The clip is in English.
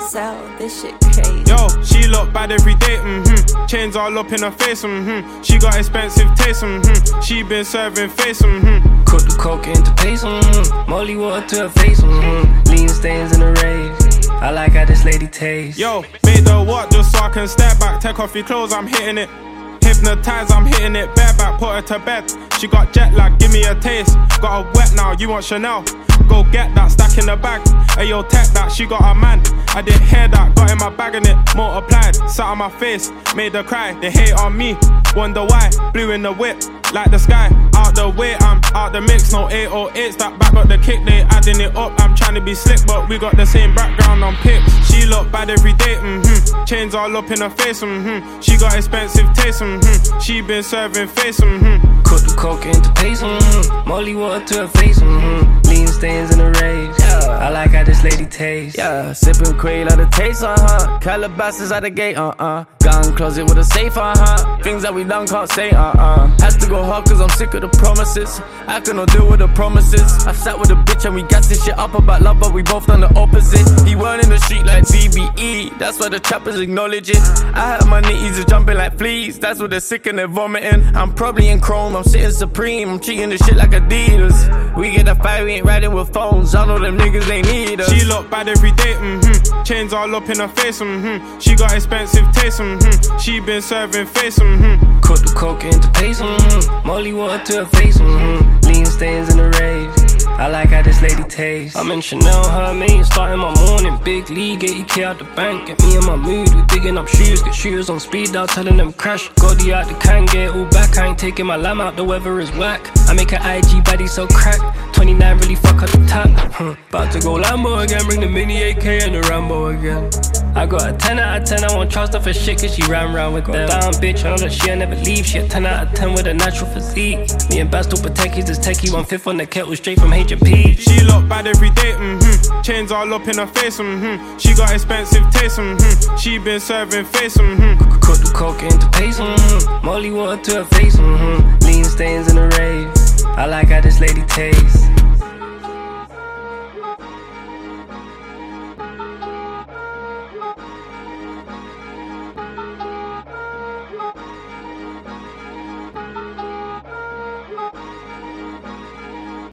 sell. This shit crazy. Yo, she look bad every day, mm-hmm. Chains all up in her face, mm-hmm. She got expensive taste, mm-hmm. She been serving face, mm-hmm. Cook the coke into paste, mm-hmm. Molly water to her face, mm-hmm. Lean stains in the rave. I like how this lady tastes. Yo, made the what just so I can step back. Take off your clothes, I'm hitting it. Hypnotized, I'm hitting it bareback, put her to bed. She got jet lag, give me a taste. Got her wet now, you want Chanel? Go get that, stack in the bag. Ayo, tech that, she got a man. I didn't hear that, got in my bag and it multiplied. Sat on my face, made her cry. They hate on me, wonder why. Blue in the whip, like the sky. Out the way, I'm out the mix. No 808s, that back got the kick. They adding it up. I'm trying to be slick, but we got the same background on pics. She look bad every day, mm-hmm. Chains all up in her face, mm-hmm. She got expensive taste, mm-hmm. She been serving face, mm-hmm. Cut the coke into paste, mm-hmm. Molly water to her face, mm-hmm. Lean stains in the I like how this lady tastes. Yeah, sipping Quail out the taste, uh huh. Calabasas out the gate, uh uh. Gun closet with a safe, uh huh. Things that we done can't say, uh uh. Has to go hard cause I'm sick of the promises. I cannot deal with the promises. I sat with a bitch and we got this shit up about love, but we both done the opposite. He weren't in the street like DBE, that's why the trappers acknowledge it. I had my nitties jumping like fleas, that's what they're sick and they're vomiting. I'm probably in chrome, I'm sitting supreme, I'm treating the shit like Adidas. We get a fight, we ain't riding with phones, I know them niggas ain't need us. She look bad every day, mm-hmm. Chains all up in her face, mm-hmm. She got expensive taste, mm-hmm. She been serving face, mm-hmm. Cook the coke into paste, mm-hmm. Molly water to her face, mm-hmm. Lean stains in the rave. I like how this lady tastes. I'm in Chanel, Hermes, starting my morning. Big league, 80k out the bank. Get me in my mood, we digging up shoes. Get shoes on speed dial, telling them crash. Goldie out the can, get all back. I ain't taking my lamb out, the weather is whack. I make her IG body so crack. 29 really fuck up the tap. Huh. About to go Lambo again, bring the mini AK and the Rambo again. I got a 10 out of 10, I won't trust her for shit cause she ran round with them. Down bitch, I know that she'll never leave. She a 10 out of 10 with a natural physique. Me and Bastel protect he's this techie, one fifth on the kettle straight from H&P. She look bad every day, mm-hmm. Chains all up in her face, mm-hmm. She got expensive taste, mm-hmm. She been serving face, mm-hmm. Cook the coke into paste, mm-hmm. Molly water to her face, mm-hmm. Lean stains in the rave. I like how this lady tastes.